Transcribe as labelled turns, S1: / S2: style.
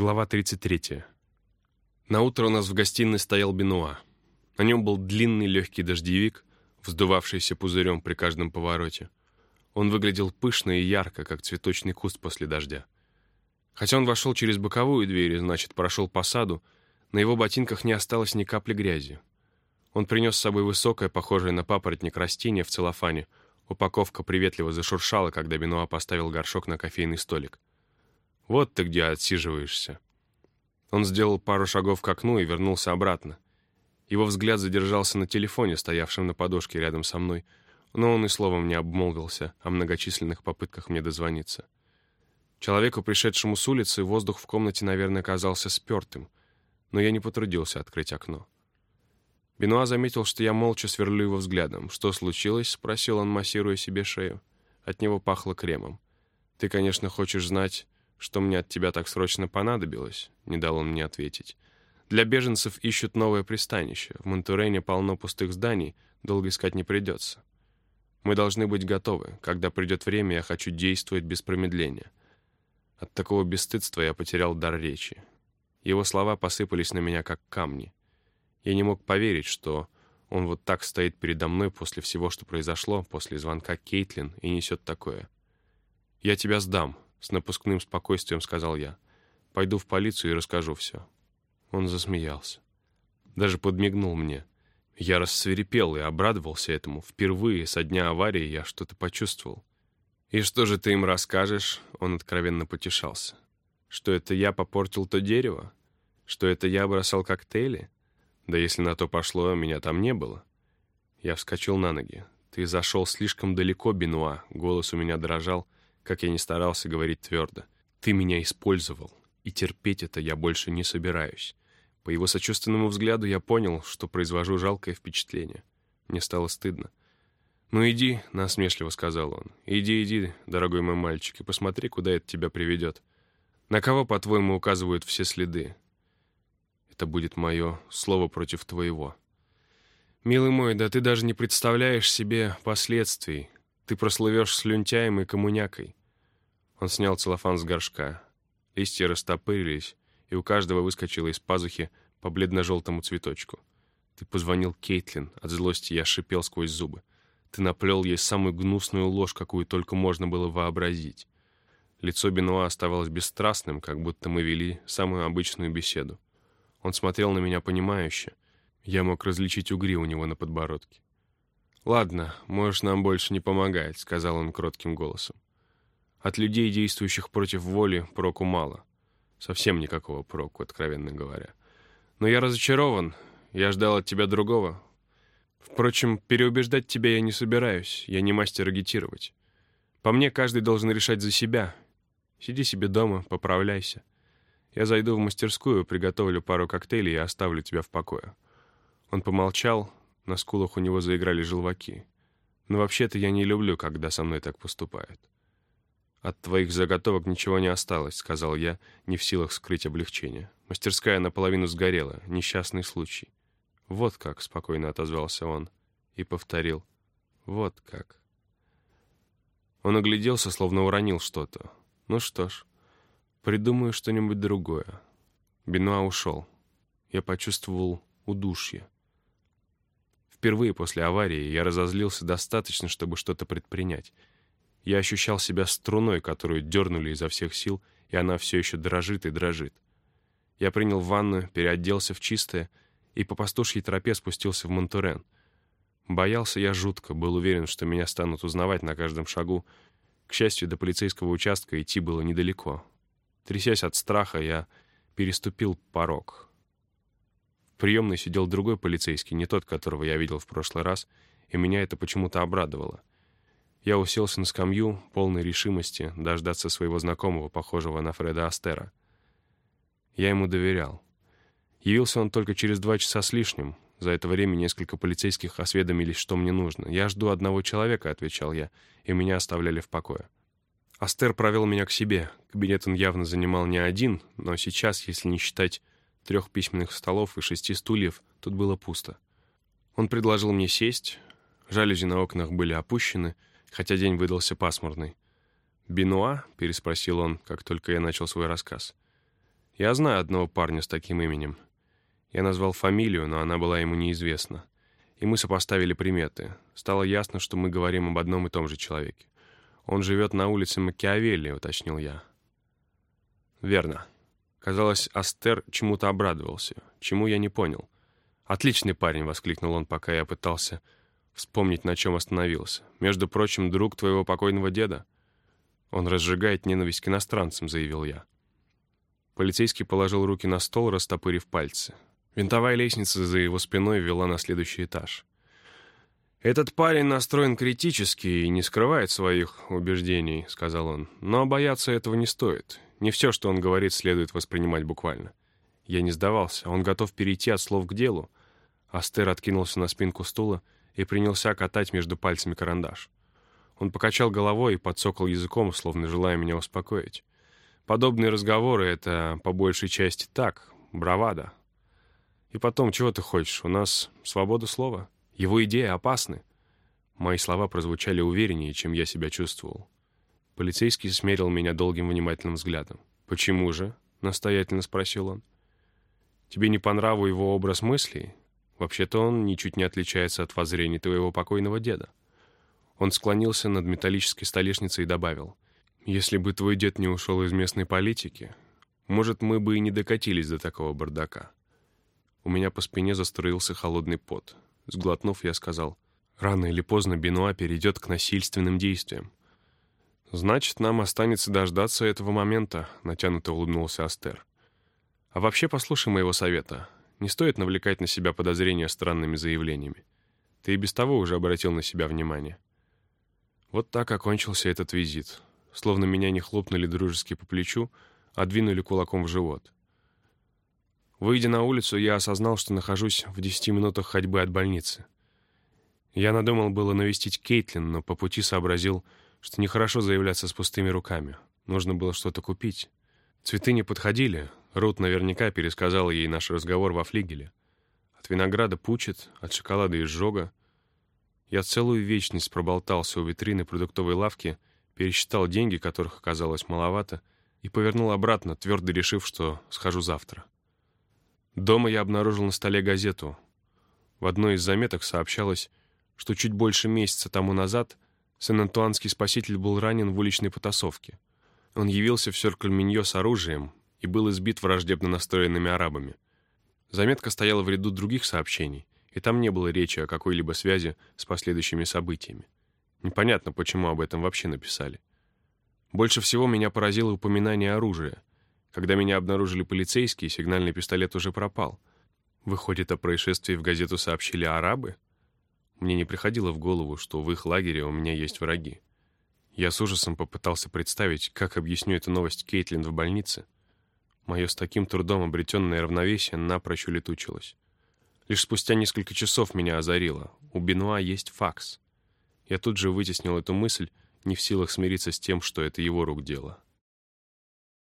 S1: Глава 33. На утро у нас в гостиной стоял Бенуа. На нем был длинный легкий дождевик, вздувавшийся пузырем при каждом повороте. Он выглядел пышно и ярко, как цветочный куст после дождя. Хотя он вошел через боковую дверь и, значит, прошел по саду, на его ботинках не осталось ни капли грязи. Он принес с собой высокое, похожее на папоротник растение в целлофане. Упаковка приветливо зашуршала, когда Бенуа поставил горшок на кофейный столик. «Вот ты где отсиживаешься». Он сделал пару шагов к окну и вернулся обратно. Его взгляд задержался на телефоне, стоявшем на подушке рядом со мной, но он и словом не обмолвился о многочисленных попытках мне дозвониться. Человеку, пришедшему с улицы, воздух в комнате, наверное, казался спертым, но я не потрудился открыть окно. Бенуа заметил, что я молча сверлю его взглядом. «Что случилось?» — спросил он, массируя себе шею. От него пахло кремом. «Ты, конечно, хочешь знать, что мне от тебя так срочно понадобилось?» — не дал он мне ответить. «Для беженцев ищут новое пристанище. В Монтурене полно пустых зданий, долго искать не придется. Мы должны быть готовы. Когда придет время, я хочу действовать без промедления». От такого бесстыдства я потерял дар речи. Его слова посыпались на меня, как камни. Я не мог поверить, что он вот так стоит передо мной после всего, что произошло, после звонка Кейтлин, и несет такое. «Я тебя сдам», с напускным спокойствием сказал я. «Пойду в полицию и расскажу все». Он засмеялся. Даже подмигнул мне. Я рассверепел и обрадовался этому. Впервые со дня аварии я что-то почувствовал. «И что же ты им расскажешь?» Он откровенно потешался. «Что это я попортил то дерево? Что это я бросал коктейли? Да если на то пошло, меня там не было». Я вскочил на ноги. «Ты зашел слишком далеко, Бенуа». Голос у меня дрожал как я не старался говорить твердо. «Ты меня использовал, и терпеть это я больше не собираюсь». По его сочувственному взгляду я понял, что произвожу жалкое впечатление. Мне стало стыдно. «Ну иди», — насмешливо сказал он. «Иди, иди, дорогой мой мальчик, и посмотри, куда это тебя приведет. На кого, по-твоему, указывают все следы? Это будет мое слово против твоего». «Милый мой, да ты даже не представляешь себе последствий. Ты прослывешь слюнтяем и коммунякой. Он снял целлофан с горшка. Листья растопырились, и у каждого выскочило из пазухи по бледно-желтому цветочку. Ты позвонил Кейтлин. От злости я шипел сквозь зубы. Ты наплел ей самую гнусную ложь, какую только можно было вообразить. Лицо Бенуа оставалось бесстрастным, как будто мы вели самую обычную беседу. Он смотрел на меня понимающе. Я мог различить угри у него на подбородке. «Ладно, можешь нам больше не помогать», — сказал он кротким голосом. От людей, действующих против воли, проку мало. Совсем никакого проку, откровенно говоря. Но я разочарован. Я ждал от тебя другого. Впрочем, переубеждать тебя я не собираюсь. Я не мастер агитировать. По мне, каждый должен решать за себя. Сиди себе дома, поправляйся. Я зайду в мастерскую, приготовлю пару коктейлей и оставлю тебя в покое». Он помолчал, на скулах у него заиграли желваки. Но вообще-то я не люблю, когда со мной так поступают. «От твоих заготовок ничего не осталось», — сказал я, не в силах скрыть облегчение. Мастерская наполовину сгорела. Несчастный случай. «Вот как», — спокойно отозвался он. И повторил. «Вот как». Он огляделся, словно уронил что-то. «Ну что ж, придумаю что-нибудь другое». Бенуа ушел. Я почувствовал удушье. Впервые после аварии я разозлился достаточно, чтобы что-то предпринять — я ощущал себя струной, которую дернули изо всех сил, и она все еще дрожит и дрожит. Я принял ванну, переоделся в чистое и по пастушьей тропе спустился в Монтурен. Боялся я жутко, был уверен, что меня станут узнавать на каждом шагу. К счастью, до полицейского участка идти было недалеко. Трясясь от страха, я переступил порог. В приемной сидел другой полицейский, не тот, которого я видел в прошлый раз, и меня это почему-то обрадовало. Я уселся на скамью, полной решимости дождаться своего знакомого, похожего на Фреда Астера. Я ему доверял. Явился он только через два часа с лишним. За это время несколько полицейских осведомились, что мне нужно. «Я жду одного человека», — отвечал я, и меня оставляли в покое. Астер провел меня к себе. Кабинет он явно занимал не один, но сейчас, если не считать трех письменных столов и шести стульев, тут было пусто. Он предложил мне сесть, жалюзи на окнах были опущены — хотя день выдался пасмурный. «Бенуа?» — переспросил он, как только я начал свой рассказ. Я знаю одного парня с таким именем. Я назвал фамилию, но она была ему неизвестна. И мы сопоставили приметы. Стало ясно, что мы говорим об одном и том же человеке. Он живет на улице Макиавелли, уточнил я. Верно. Казалось, Астер чему-то обрадовался. Чему я не понял. «Отличный парень!» — воскликнул он, пока я пытался вспомнить, на чем остановился. «Между прочим, друг твоего покойного деда?» «Он разжигает ненависть к иностранцам», — заявил я. Полицейский положил руки на стол, растопырив пальцы. Винтовая лестница за его спиной вела на следующий этаж. «Этот парень настроен критически и не скрывает своих убеждений», — сказал он. «Но бояться этого не стоит. Не все, что он говорит, следует воспринимать буквально». Я не сдавался. Он готов перейти от слов к делу. Астер откинулся на спинку стула и принялся катать между пальцами карандаш. Он покачал головой и подсокал языком, словно желая меня успокоить. Подобные разговоры — это по большей части так, бравада. И потом, чего ты хочешь? У нас свобода слова. Его идеи опасны. Мои слова прозвучали увереннее, чем я себя чувствовал. Полицейский смерил меня долгим внимательным взглядом. «Почему же?» — настоятельно спросил он. «Тебе не по нраву его образ мыслей? Вообще-то он ничуть не отличается от воззрений твоего покойного деда». Он склонился над металлической столешницей и добавил — если бы твой дед не ушел из местной политики, может, мы бы и не докатились до такого бардака. У меня по спине застроился холодный пот. Сглотнув, я сказал, рано или поздно Бенуа перейдет к насильственным действиям. «Значит, нам останется дождаться этого момента», — натянуто улыбнулся Астер. «А вообще послушай моего совета. Не стоит навлекать на себя подозрения странными заявлениями. Ты и без того уже обратил на себя внимание». Вот так окончился этот визит словно меня не хлопнули дружески по плечу, а двинули кулаком в живот. Выйдя на улицу, я осознал, что нахожусь в десяти минутах ходьбы от больницы. Я надумал было навестить Кейтлин, но по пути сообразил, что нехорошо заявляться с пустыми руками. Нужно было что-то купить. Цветы не подходили. Рут наверняка пересказала ей наш разговор во флигеле. От винограда пучит, от шоколада изжога. Я целую вечность проболтался у витрины продуктовой лавки пересчитал деньги, которых оказалось маловато, и повернул обратно, твердо решив, что схожу завтра. Дома я обнаружил на столе газету. В одной из заметок сообщалось, что чуть больше месяца тому назад Сен-Антуанский спаситель был ранен в уличной потасовке. Он явился в Сёркль-Миньо с оружием и был избит враждебно настроенными арабами. Заметка стояла в ряду других сообщений, и там не было речи о какой-либо связи с последующими событиями. Непонятно, почему об этом вообще написали. Больше всего меня поразило упоминание оружия. Когда меня обнаружили полицейские, сигнальный пистолет уже пропал. Выходит, о происшествии в газету сообщили арабы? Мне не приходило в голову, что в их лагере у меня есть враги. Я с ужасом попытался представить, как объясню эту новость Кейтлин в больнице. Мое с таким трудом обретенное равновесие напрочь улетучилось. Лишь спустя несколько часов меня озарило. У Бенуа есть факс. Я тут же вытеснил эту мысль, не в силах смириться с тем, что это его рук дело.